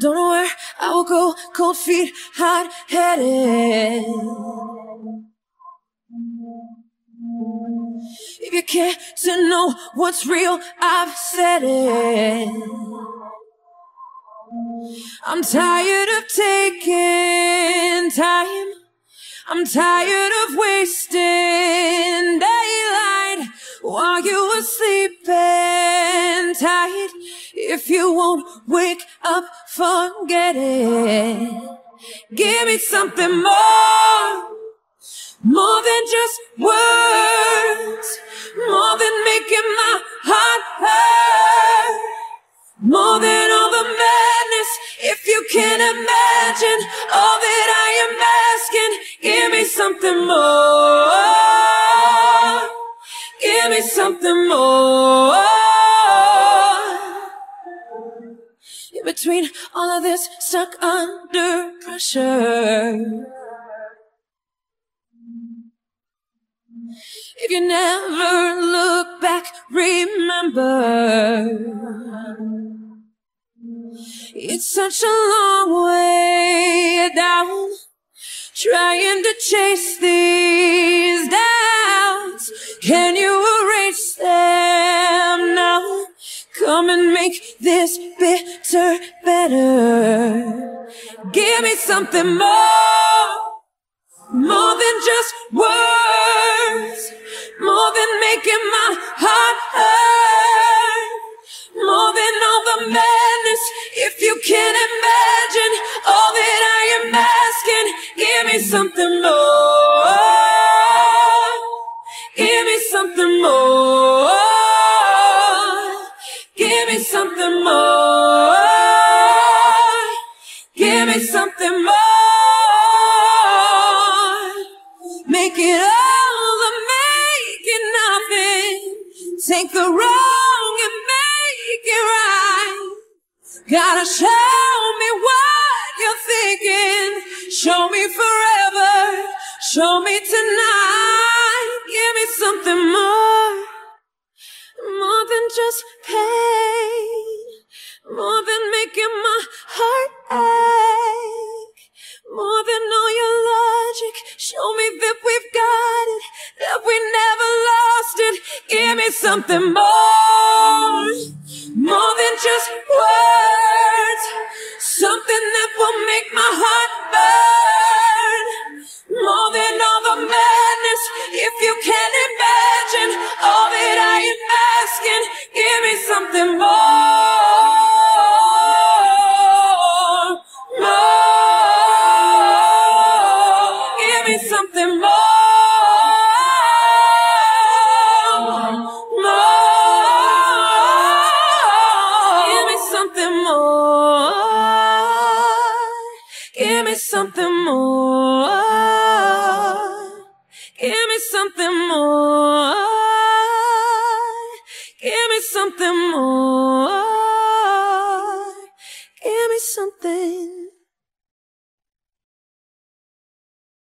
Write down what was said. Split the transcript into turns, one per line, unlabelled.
Don't know where I will go, cold feet, hot headed. If you care to know what's real, I've said it. I'm tired of taking time. I'm tired of wasting daylight while you were sleeping tight. If you won't wake up, forget it. Give me something more. More than just words. More than making my heart hurt. More than all the madness. If you can imagine all that something more. Give me something more. In between all of this, stuck under pressure. If you never look back, remember. It's such a long way trying to chase these doubts. Can you erase them now? Come and make this bitter better. Give me something more, more than just words, more than making my heart hurt, me something more. Give me something more. Give me something more. Give me something more. Make it all or make it nothing. Take the wrong and make it right. Gotta show me what you're thinking. Show me forever. Show me tonight. Give me something more. More than just pain. More than making my heart ache. More than all your logic. Show me that we've got it. That we never lost it. Give me something more. More than just words. Something that will make my heart burn. More than all the madness. If you can imagine all that I am asking, give me something more. More. Give me something more. More. Give me something more. Me something more. Give me something more. Give me something more.